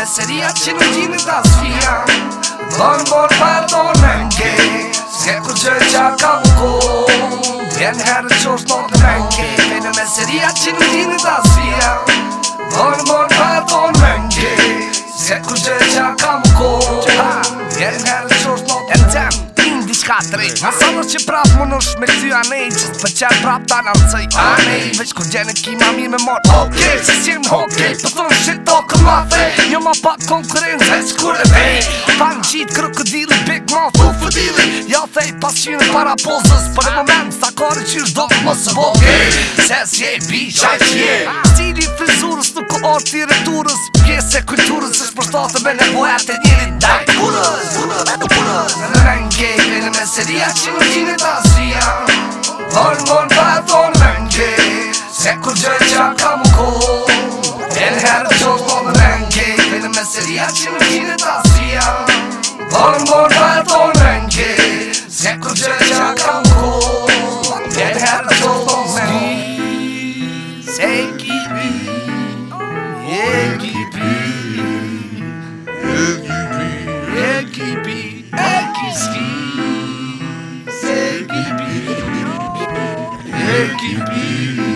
me seria që në gjinë po të asfia Dënë borë për dorë me mke Se kur që qa ka buko Vjen herë që është dorë me mke Fejnë me seria që në gjinë Se kur që qa ka buko ka tre Nësë në që prapë më nësh me këtë janë e gjithë Për qërë prapë ta në mëcej A ne i veç kur gjenë e kina mi me mërë Ok, që që jemë për thëmë shit tokë ma Një jo ma pa konkurenë veç kur e me Pa në gjitë kërë big mouth, u fë dili Ja thej pas qinë e para pozës Për po e moment, sa kore që shdo të më së bok Se si e bi, qaj që je Stili frizurës nuk orë të i returës Pjese kulturës është për me nevojate njërin Në meseria që më ghinë t'a sija Bon, bon, pa e tonë menge Se këtë që e qatë kam kohë Në herë për po qotë tonë menge Në meseria që më ghinë t'a sija Bon, bon, pa e tonë menge Se këtë që e qatë keep me.